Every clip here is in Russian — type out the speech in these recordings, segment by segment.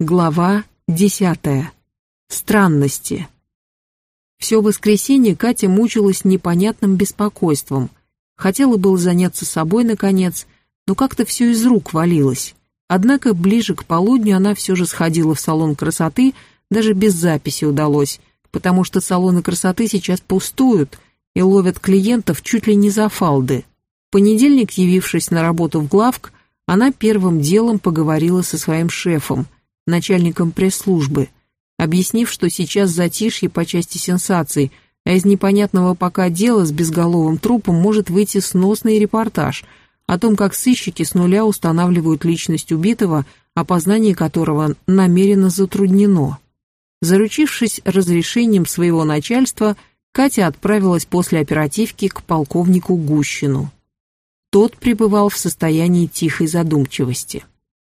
Глава десятая. Странности. Все воскресенье Катя мучилась непонятным беспокойством. Хотела было заняться собой, наконец, но как-то все из рук валилось. Однако ближе к полудню она все же сходила в салон красоты, даже без записи удалось, потому что салоны красоты сейчас пустуют и ловят клиентов чуть ли не за фалды. В понедельник, явившись на работу в главк, она первым делом поговорила со своим шефом – начальником пресс-службы, объяснив, что сейчас затишье по части сенсаций, а из непонятного пока дела с безголовым трупом может выйти сносный репортаж о том, как сыщики с нуля устанавливают личность убитого, опознание которого намеренно затруднено. Заручившись разрешением своего начальства, Катя отправилась после оперативки к полковнику Гущину. Тот пребывал в состоянии тихой задумчивости.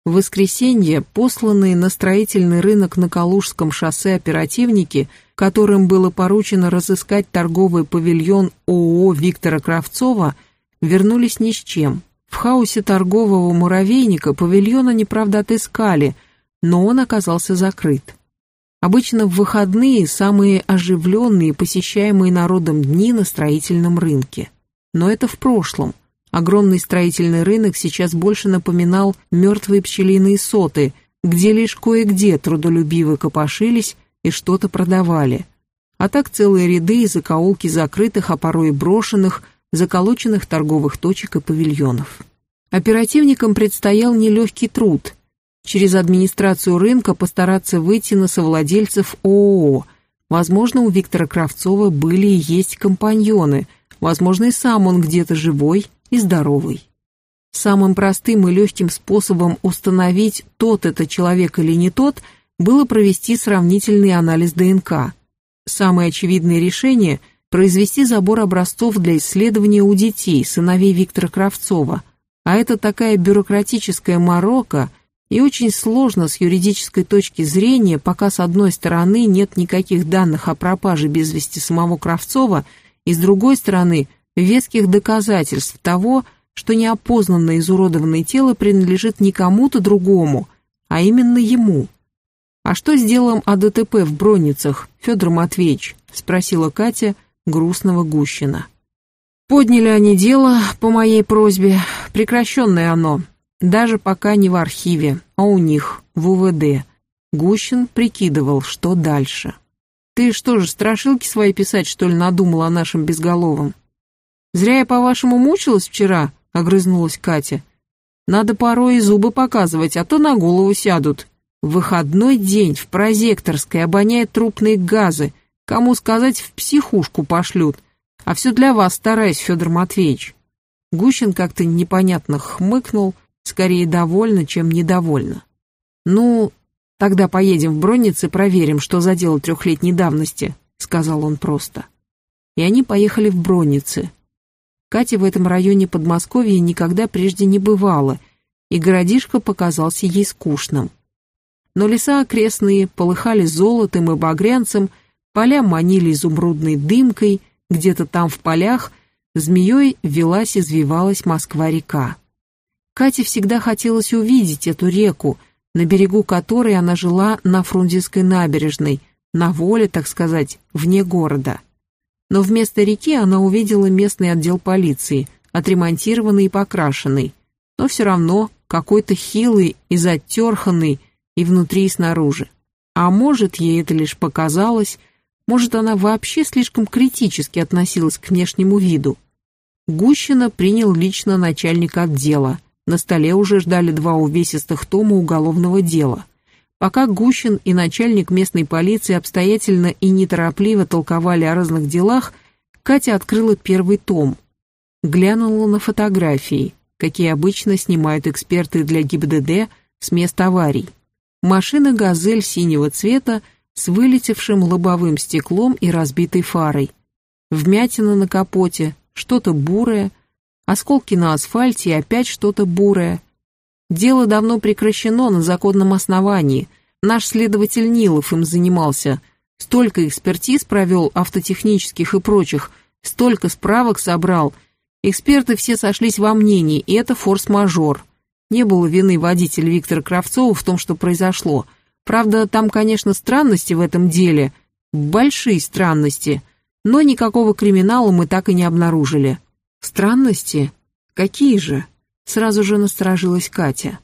В воскресенье посланные на строительный рынок на Калужском шоссе оперативники, которым было поручено разыскать торговый павильон ООО Виктора Кравцова, вернулись ни с чем. В хаосе торгового муравейника павильона неправда отыскали, но он оказался закрыт. Обычно в выходные самые оживленные, посещаемые народом дни на строительном рынке. Но это в прошлом. Огромный строительный рынок сейчас больше напоминал мертвые пчелиные соты, где лишь кое-где трудолюбиво копошились и что-то продавали. А так целые ряды и закоулки закрытых, а порой брошенных, заколоченных торговых точек и павильонов. Оперативникам предстоял нелегкий труд. Через администрацию рынка постараться выйти на совладельцев ООО. Возможно, у Виктора Кравцова были и есть компаньоны, возможно, и сам он где-то живой и здоровый. Самым простым и легким способом установить, тот это человек или не тот, было провести сравнительный анализ ДНК. Самое очевидное решение – произвести забор образцов для исследования у детей, сыновей Виктора Кравцова. А это такая бюрократическая морока, и очень сложно с юридической точки зрения, пока с одной стороны нет никаких данных о пропаже без вести самого Кравцова, и с другой стороны – веских доказательств того, что неопознанное изуродованное тело принадлежит не кому-то другому, а именно ему. «А что с делом о ДТП в Бронницах, Федор Матвеевич?» – спросила Катя грустного Гущина. «Подняли они дело по моей просьбе, прекращенное оно, даже пока не в архиве, а у них, в УВД». Гущин прикидывал, что дальше. «Ты что же, страшилки свои писать, что ли, надумала о нашем безголовом?» «Зря я, по-вашему, мучилась вчера?» — огрызнулась Катя. «Надо порой и зубы показывать, а то на голову сядут. В выходной день в прозекторской обоняет трупные газы. Кому сказать, в психушку пошлют. А все для вас стараюсь, Федор Матвеевич». Гущин как-то непонятно хмыкнул, скорее довольно, чем недовольно. «Ну, тогда поедем в Бронниц и проверим, что за дело трехлетней давности», — сказал он просто. И они поехали в Бронницы. Катя в этом районе Подмосковья никогда прежде не бывала, и городишко показался ей скучным. Но леса окрестные полыхали золотом и багрянцем, поля манили изумрудной дымкой, где-то там в полях змеей велась и извивалась Москва-река. Кате всегда хотелось увидеть эту реку, на берегу которой она жила на Фрунзенской набережной, на воле, так сказать, вне города но вместо реки она увидела местный отдел полиции, отремонтированный и покрашенный, но все равно какой-то хилый и затерханный и внутри, и снаружи. А может, ей это лишь показалось, может, она вообще слишком критически относилась к внешнему виду. Гущина принял лично начальник отдела. На столе уже ждали два увесистых тома уголовного дела. Пока Гущин и начальник местной полиции обстоятельно и неторопливо толковали о разных делах, Катя открыла первый том. Глянула на фотографии, какие обычно снимают эксперты для ГИБДД с мест аварий. Машина «Газель» синего цвета с вылетевшим лобовым стеклом и разбитой фарой. Вмятина на капоте, что-то бурое, осколки на асфальте и опять что-то бурое – Дело давно прекращено на законном основании. Наш следователь Нилов им занимался. Столько экспертиз провел автотехнических и прочих, столько справок собрал. Эксперты все сошлись во мнении, и это форс-мажор. Не было вины водителя Виктора Кравцова в том, что произошло. Правда, там, конечно, странности в этом деле, большие странности, но никакого криминала мы так и не обнаружили. Странности? Какие же? Сразу же насторожилась Катя.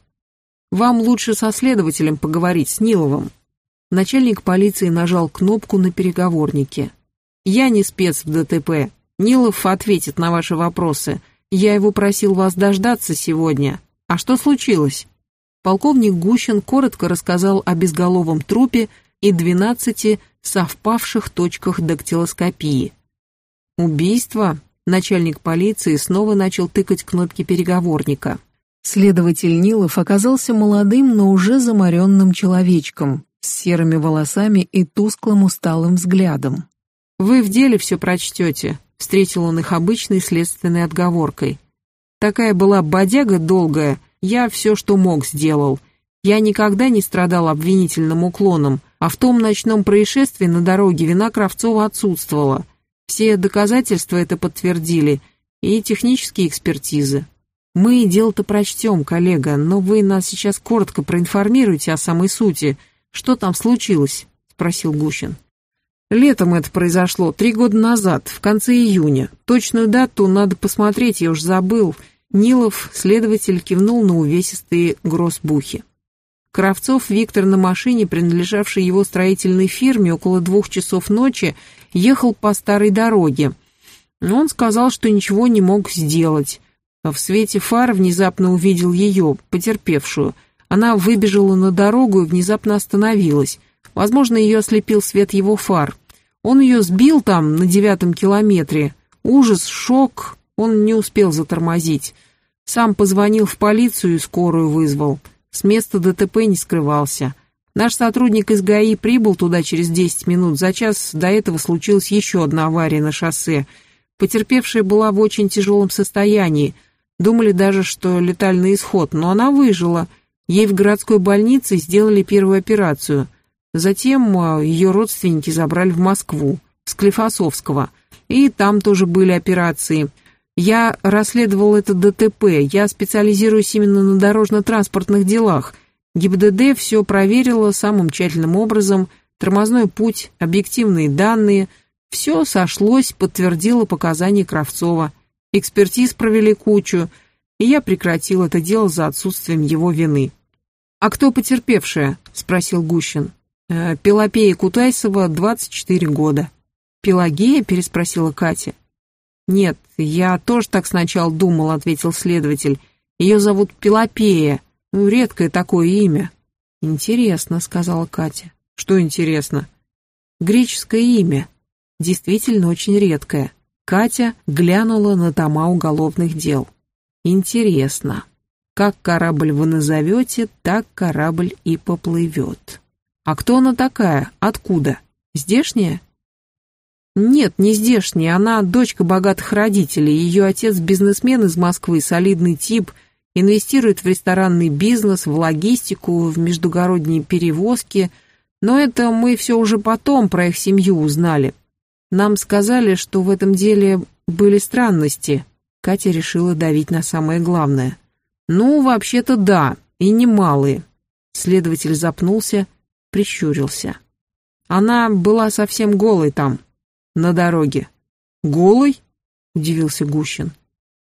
Вам лучше со следователем поговорить, с Ниловым. Начальник полиции нажал кнопку на переговорнике. Я не спец в ДТП. Нилов ответит на ваши вопросы. Я его просил вас дождаться сегодня. А что случилось? Полковник Гущин коротко рассказал о безголовом трупе и двенадцати совпавших точках дактилоскопии. Убийство? Начальник полиции снова начал тыкать кнопки переговорника. Следователь Нилов оказался молодым, но уже заморенным человечком, с серыми волосами и тусклым усталым взглядом. «Вы в деле все прочтете», — встретил он их обычной следственной отговоркой. «Такая была бодяга долгая, я все, что мог, сделал. Я никогда не страдал обвинительным уклоном, а в том ночном происшествии на дороге вина Кравцова отсутствовала. Все доказательства это подтвердили, и технические экспертизы. Мы дело-то прочтем, коллега, но вы нас сейчас коротко проинформируете о самой сути. Что там случилось?» — спросил Гущин. «Летом это произошло, три года назад, в конце июня. Точную дату надо посмотреть, я уж забыл». Нилов, следователь, кивнул на увесистые гроссбухи. Кравцов Виктор на машине, принадлежавшей его строительной фирме, около двух часов ночи, ехал по старой дороге. Он сказал, что ничего не мог сделать. А в свете фар внезапно увидел ее, потерпевшую. Она выбежала на дорогу и внезапно остановилась. Возможно, ее ослепил свет его фар. Он ее сбил там, на девятом километре. Ужас, шок, он не успел затормозить. Сам позвонил в полицию и скорую вызвал. С места ДТП не скрывался. Наш сотрудник из ГАИ прибыл туда через 10 минут. За час до этого случилась еще одна авария на шоссе. Потерпевшая была в очень тяжелом состоянии. Думали даже, что летальный исход, но она выжила. Ей в городской больнице сделали первую операцию. Затем а, ее родственники забрали в Москву, в Склифосовского. И там тоже были операции. Я расследовал это ДТП, я специализируюсь именно на дорожно-транспортных делах. ГИБДД все проверило самым тщательным образом, тормозной путь, объективные данные. Все сошлось, подтвердило показания Кравцова – Экспертиз провели кучу, и я прекратил это дело за отсутствием его вины. «А кто потерпевшая?» — спросил Гущин. «Э, «Пелопея Кутайсова, 24 года». «Пелагея?» — переспросила Катя. «Нет, я тоже так сначала думал», — ответил следователь. «Ее зовут Пелопея. Ну, редкое такое имя». «Интересно», — сказала Катя. «Что интересно?» «Греческое имя. Действительно очень редкое. Катя глянула на тома уголовных дел. Интересно, как корабль вы назовете, так корабль и поплывет. А кто она такая? Откуда? Здешняя? Нет, не здешняя, она дочка богатых родителей, ее отец бизнесмен из Москвы, солидный тип, инвестирует в ресторанный бизнес, в логистику, в междугородние перевозки, но это мы все уже потом про их семью узнали. Нам сказали, что в этом деле были странности. Катя решила давить на самое главное. Ну, вообще-то да, и немалые. Следователь запнулся, прищурился. Она была совсем голой там, на дороге. Голой? Удивился Гущин.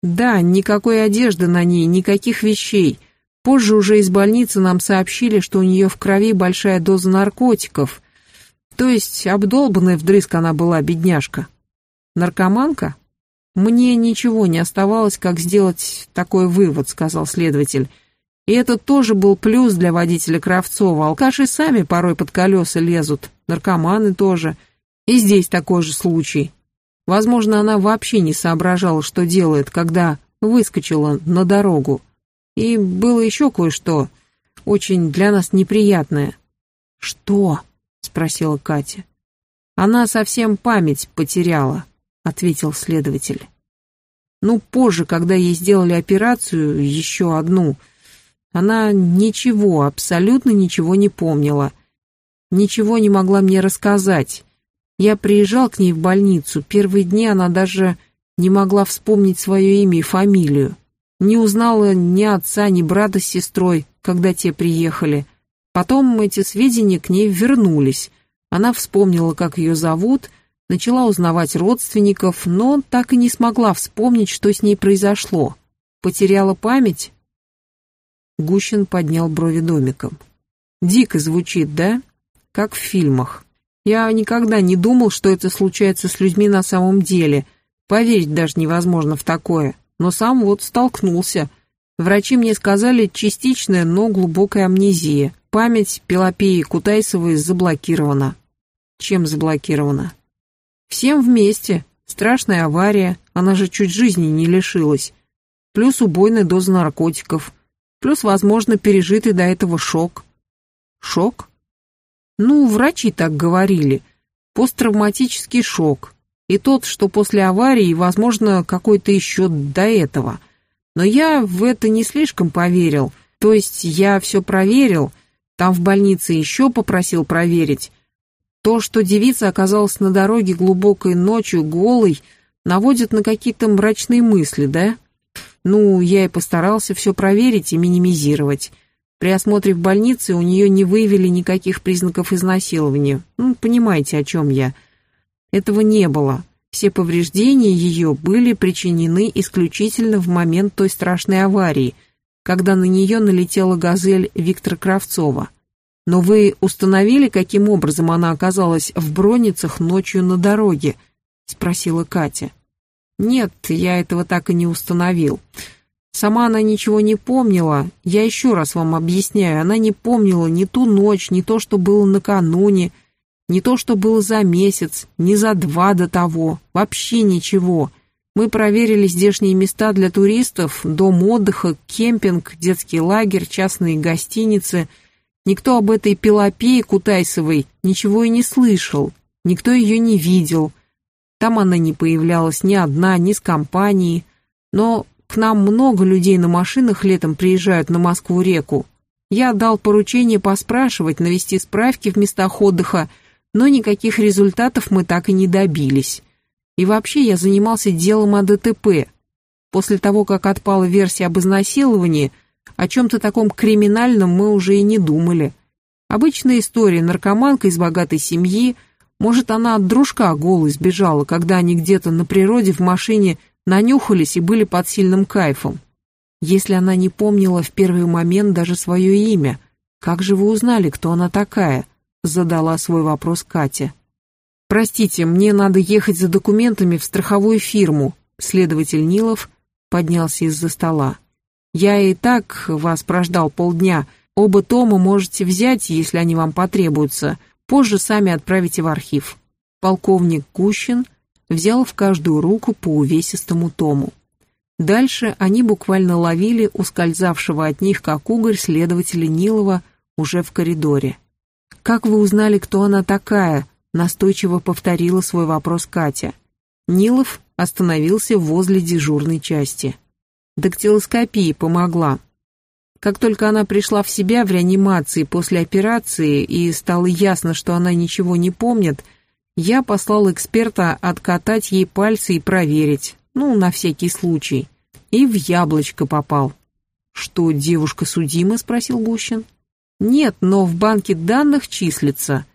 Да, никакой одежды на ней, никаких вещей. Позже уже из больницы нам сообщили, что у нее в крови большая доза наркотиков, то есть обдолбанная вдрызг она была, бедняжка. Наркоманка? Мне ничего не оставалось, как сделать такой вывод, сказал следователь. И это тоже был плюс для водителя Кравцова. Алкаши сами порой под колеса лезут, наркоманы тоже. И здесь такой же случай. Возможно, она вообще не соображала, что делает, когда выскочила на дорогу. И было еще кое-что, очень для нас неприятное. «Что?» спросила Катя. Она совсем память потеряла, ответил следователь. Ну, позже, когда ей сделали операцию, еще одну, она ничего, абсолютно ничего не помнила. Ничего не могла мне рассказать. Я приезжал к ней в больницу, первые дни она даже не могла вспомнить свое имя и фамилию. Не узнала ни отца, ни брата с сестрой, когда те приехали. Потом эти сведения к ней вернулись. Она вспомнила, как ее зовут, начала узнавать родственников, но так и не смогла вспомнить, что с ней произошло. Потеряла память? Гущин поднял брови домиком. Дико звучит, да? Как в фильмах. Я никогда не думал, что это случается с людьми на самом деле. Поверить даже невозможно в такое. Но сам вот столкнулся. Врачи мне сказали частичная, но глубокая амнезия. Память Пелопеи Кутайсовой заблокирована. Чем заблокирована? Всем вместе. Страшная авария, она же чуть жизни не лишилась. Плюс убойная доза наркотиков. Плюс, возможно, пережитый до этого шок. Шок? Ну, врачи так говорили. Посттравматический шок. И тот, что после аварии, возможно, какой-то еще до этого. Но я в это не слишком поверил. То есть я все проверил, там в больнице еще попросил проверить. То, что девица оказалась на дороге глубокой ночью, голой, наводит на какие-то мрачные мысли, да? Ну, я и постарался все проверить и минимизировать. При осмотре в больнице у нее не выявили никаких признаков изнасилования. Ну, понимаете, о чем я. Этого не было. Все повреждения ее были причинены исключительно в момент той страшной аварии, когда на нее налетела газель Виктора Кравцова. Но вы установили, каким образом она оказалась в Броницах ночью на дороге? Спросила Катя. Нет, я этого так и не установил. Сама она ничего не помнила. Я еще раз вам объясняю, она не помнила ни ту ночь, ни то, что было накануне, ни то, что было за месяц, ни за два до того. Вообще ничего. Мы проверили здешние места для туристов, дом отдыха, кемпинг, детский лагерь, частные гостиницы. Никто об этой Пелопее Кутайсовой ничего и не слышал. Никто ее не видел. Там она не появлялась ни одна, ни с компанией. Но к нам много людей на машинах летом приезжают на Москву-реку. Я дал поручение поспрашивать, навести справки в местах отдыха, но никаких результатов мы так и не добились. И вообще я занимался делом о ДТП. После того, как отпала версия об изнасиловании, о чем-то таком криминальном мы уже и не думали. Обычная история, наркоманка из богатой семьи, может, она от дружка голой сбежала, когда они где-то на природе в машине нанюхались и были под сильным кайфом. Если она не помнила в первый момент даже свое имя, как же вы узнали, кто она такая? Задала свой вопрос Катя. Простите, мне надо ехать за документами в страховую фирму. Следователь Нилов поднялся из-за стола. Я и так вас прождал полдня. Оба тома можете взять, если они вам потребуются. Позже сами отправите в архив. Полковник Кущин взял в каждую руку по увесистому тому. Дальше они буквально ловили ускользавшего от них, как угорь, следователя Нилова уже в коридоре. «Как вы узнали, кто она такая?» – настойчиво повторила свой вопрос Катя. Нилов остановился возле дежурной части. Дактилоскопия помогла. Как только она пришла в себя в реанимации после операции и стало ясно, что она ничего не помнит, я послал эксперта откатать ей пальцы и проверить, ну, на всякий случай. И в яблочко попал. «Что, девушка судима?» — спросил Гущин. «Нет, но в банке данных числится.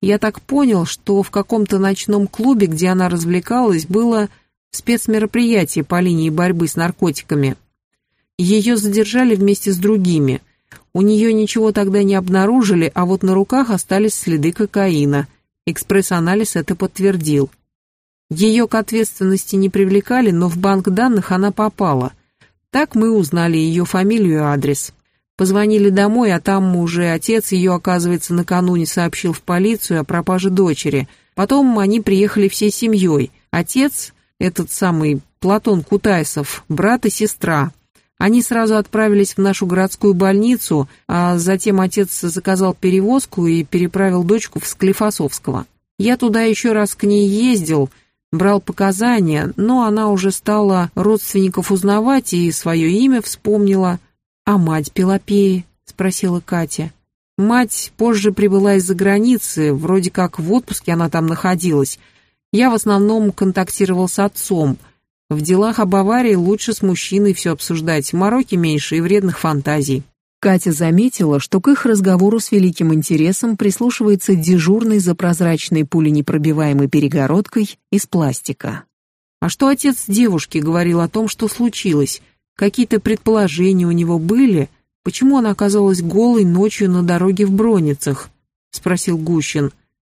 Я так понял, что в каком-то ночном клубе, где она развлекалась, было спецмероприятие по линии борьбы с наркотиками. Ее задержали вместе с другими. У нее ничего тогда не обнаружили, а вот на руках остались следы кокаина — Экспресс-анализ это подтвердил. Ее к ответственности не привлекали, но в банк данных она попала. Так мы узнали ее фамилию и адрес. Позвонили домой, а там уже отец ее, оказывается, накануне сообщил в полицию о пропаже дочери. Потом они приехали всей семьей. Отец, этот самый Платон Кутайсов, брат и сестра. Они сразу отправились в нашу городскую больницу, а затем отец заказал перевозку и переправил дочку в Склифосовского. Я туда еще раз к ней ездил, брал показания, но она уже стала родственников узнавать и свое имя вспомнила. «А мать Пелопеи?» — спросила Катя. Мать позже прибыла из-за границы, вроде как в отпуске она там находилась. Я в основном контактировал с отцом — в делах об аварии лучше с мужчиной все обсуждать, мороки меньше и вредных фантазий. Катя заметила, что к их разговору с великим интересом прислушивается дежурный за прозрачной пуленепробиваемой перегородкой из пластика. А что отец девушки говорил о том, что случилось? Какие-то предположения у него были? Почему она оказалась голой ночью на дороге в Броницах? Спросил Гущин.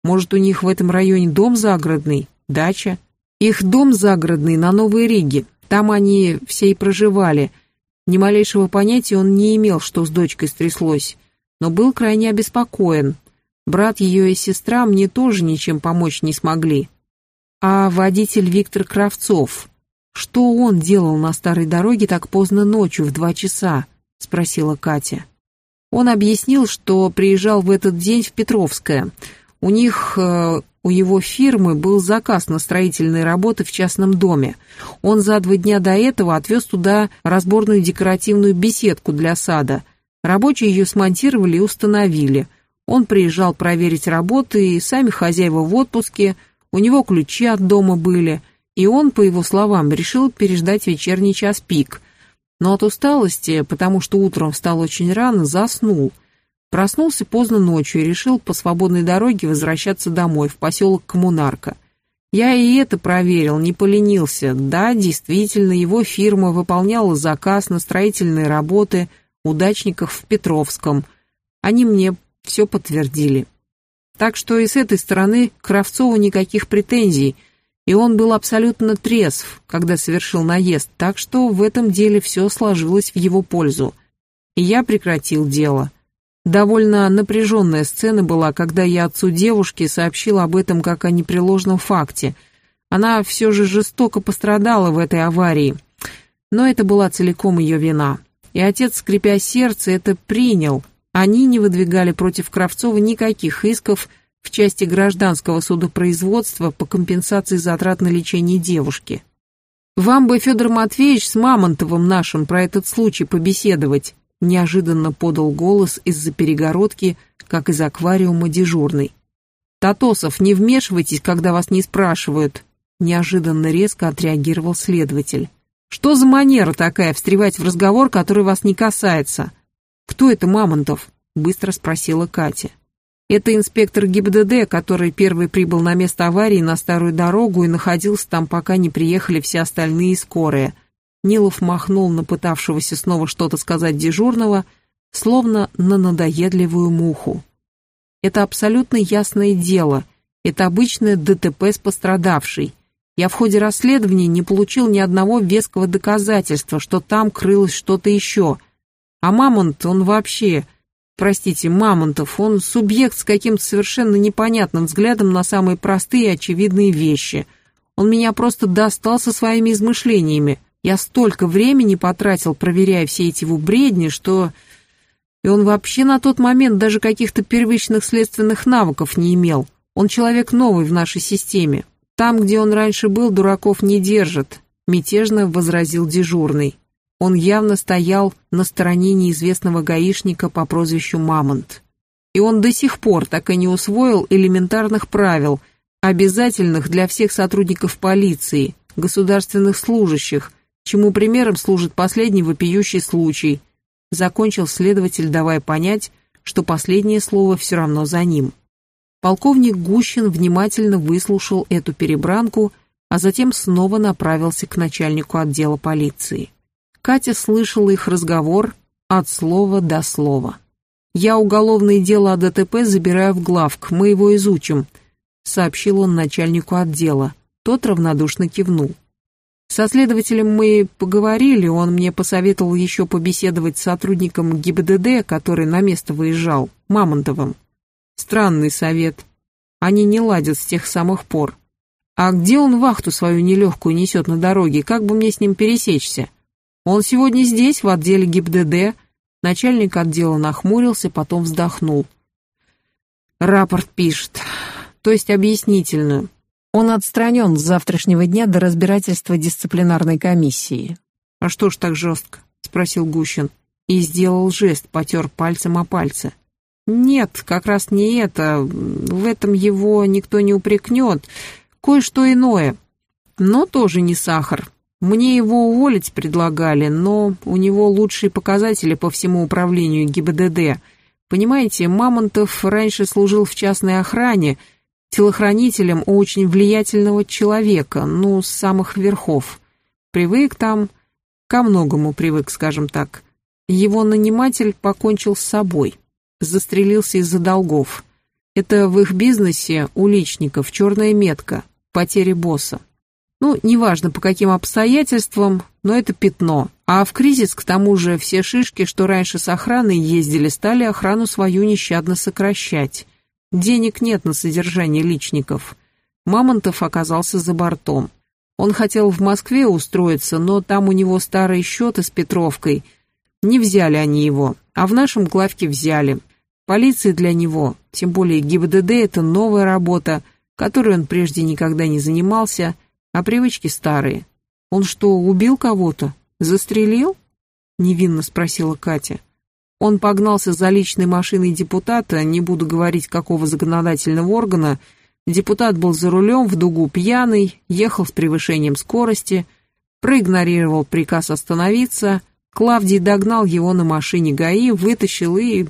Может, у них в этом районе дом загородный, дача? Их дом загородный на Новой Риге. Там они все и проживали. Ни малейшего понятия он не имел, что с дочкой стряслось, но был крайне обеспокоен. Брат ее и сестра мне тоже ничем помочь не смогли. А водитель Виктор Кравцов, что он делал на старой дороге так поздно ночью в два часа? Спросила Катя. Он объяснил, что приезжал в этот день в Петровское. У них э, у его фирмы был заказ на строительные работы в частном доме. Он за два дня до этого отвез туда разборную декоративную беседку для сада. Рабочие ее смонтировали и установили. Он приезжал проверить работы, и сами хозяева в отпуске, у него ключи от дома были, и он, по его словам, решил переждать вечерний час пик. Но от усталости, потому что утром встал очень рано, заснул – Проснулся поздно ночью и решил по свободной дороге возвращаться домой, в поселок Коммунарка. Я и это проверил, не поленился. Да, действительно, его фирма выполняла заказ на строительные работы удачников в Петровском. Они мне все подтвердили. Так что и с этой стороны Кравцову никаких претензий, и он был абсолютно трезв, когда совершил наезд, так что в этом деле все сложилось в его пользу. И я прекратил дело. Довольно напряженная сцена была, когда я отцу девушки сообщил об этом как о непреложном факте. Она все же жестоко пострадала в этой аварии, но это была целиком ее вина. И отец, скрипя сердце, это принял. Они не выдвигали против Кравцова никаких исков в части гражданского судопроизводства по компенсации затрат на лечение девушки. «Вам бы, Федор Матвеевич, с Мамонтовым нашим про этот случай побеседовать», неожиданно подал голос из-за перегородки, как из аквариума дежурный. «Татосов, не вмешивайтесь, когда вас не спрашивают», неожиданно резко отреагировал следователь. «Что за манера такая встревать в разговор, который вас не касается?» «Кто это Мамонтов?» быстро спросила Катя. «Это инспектор ГИБДД, который первый прибыл на место аварии на старую дорогу и находился там, пока не приехали все остальные скорые», Нилов махнул на пытавшегося снова что-то сказать дежурного, словно на надоедливую муху. Это абсолютно ясное дело. Это обычное ДТП с пострадавшей. Я в ходе расследования не получил ни одного веского доказательства, что там крылось что-то еще. А Мамонт, он вообще... Простите, Мамонтов, он субъект с каким-то совершенно непонятным взглядом на самые простые и очевидные вещи. Он меня просто достал со своими измышлениями. Я столько времени потратил, проверяя все эти его бредни, что... И он вообще на тот момент даже каких-то первичных следственных навыков не имел. Он человек новый в нашей системе. Там, где он раньше был, дураков не держит, мятежно возразил дежурный. Он явно стоял на стороне неизвестного гаишника по прозвищу Мамонт. И он до сих пор так и не усвоил элементарных правил, обязательных для всех сотрудников полиции, государственных служащих, чему примером служит последний вопиющий случай. Закончил следователь, давая понять, что последнее слово все равно за ним. Полковник Гущин внимательно выслушал эту перебранку, а затем снова направился к начальнику отдела полиции. Катя слышала их разговор от слова до слова. «Я уголовное дело о ДТП забираю в главк, мы его изучим», сообщил он начальнику отдела. Тот равнодушно кивнул. Со следователем мы поговорили, он мне посоветовал еще побеседовать с сотрудником ГИБДД, который на место выезжал, Мамонтовым. Странный совет. Они не ладят с тех самых пор. А где он вахту свою нелегкую несет на дороге, как бы мне с ним пересечься? Он сегодня здесь, в отделе ГИБДД. Начальник отдела нахмурился, потом вздохнул. Рапорт пишет, то есть объяснительную. Он отстранен с завтрашнего дня до разбирательства дисциплинарной комиссии. «А что ж так жестко?» — спросил Гущин. И сделал жест, потер пальцем о пальце. «Нет, как раз не это. В этом его никто не упрекнет. Кое-что иное. Но тоже не сахар. Мне его уволить предлагали, но у него лучшие показатели по всему управлению ГИБДД. Понимаете, Мамонтов раньше служил в частной охране, телохранителем у очень влиятельного человека, ну, с самых верхов. Привык там, ко многому привык, скажем так. Его наниматель покончил с собой, застрелился из-за долгов. Это в их бизнесе у личников черная метка, потери босса. Ну, неважно по каким обстоятельствам, но это пятно. А в кризис, к тому же, все шишки, что раньше с охраной ездили, стали охрану свою нещадно сокращать. Денег нет на содержание личников. Мамонтов оказался за бортом. Он хотел в Москве устроиться, но там у него старые счеты с Петровкой. Не взяли они его, а в нашем главке взяли. Полиция для него, тем более ГИБДД, это новая работа, которой он прежде никогда не занимался – а привычки старые. Он что, убил кого-то? Застрелил? Невинно спросила Катя. Он погнался за личной машиной депутата, не буду говорить, какого законодательного органа. Депутат был за рулем, в дугу пьяный, ехал с превышением скорости, проигнорировал приказ остановиться. Клавдий догнал его на машине ГАИ, вытащил и...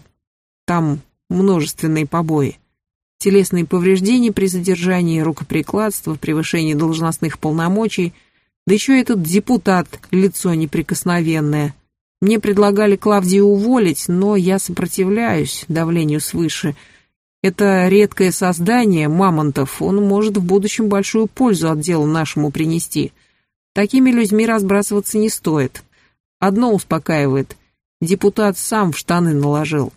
Там множественные побои телесные повреждения при задержании, рукоприкладство, превышение должностных полномочий, да еще этот депутат, лицо неприкосновенное. Мне предлагали Клавдию уволить, но я сопротивляюсь давлению свыше. Это редкое создание, Мамонтов, он может в будущем большую пользу от дела нашему принести. Такими людьми разбрасываться не стоит. Одно успокаивает. Депутат сам в штаны наложил.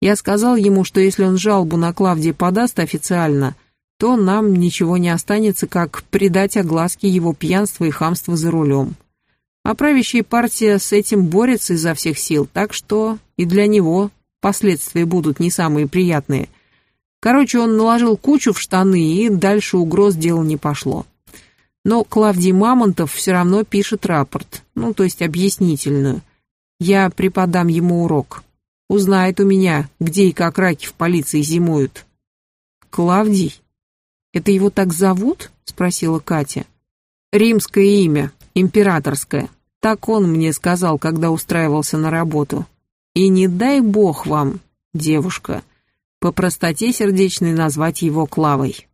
Я сказал ему, что если он жалобу на Клавдия подаст официально, то нам ничего не останется, как придать огласке его пьянство и хамство за рулем. А правящая партия с этим борется изо всех сил, так что и для него последствия будут не самые приятные. Короче, он наложил кучу в штаны, и дальше угроз дело не пошло. Но Клавдий Мамонтов все равно пишет рапорт, ну, то есть объяснительную. Я преподам ему урок. Узнает у меня, где и как раки в полиции зимуют. Клавдий? Это его так зовут? Спросила Катя. Римское имя, императорское. Так он мне сказал, когда устраивался на работу. И не дай бог вам, девушка, по простоте сердечной назвать его Клавой.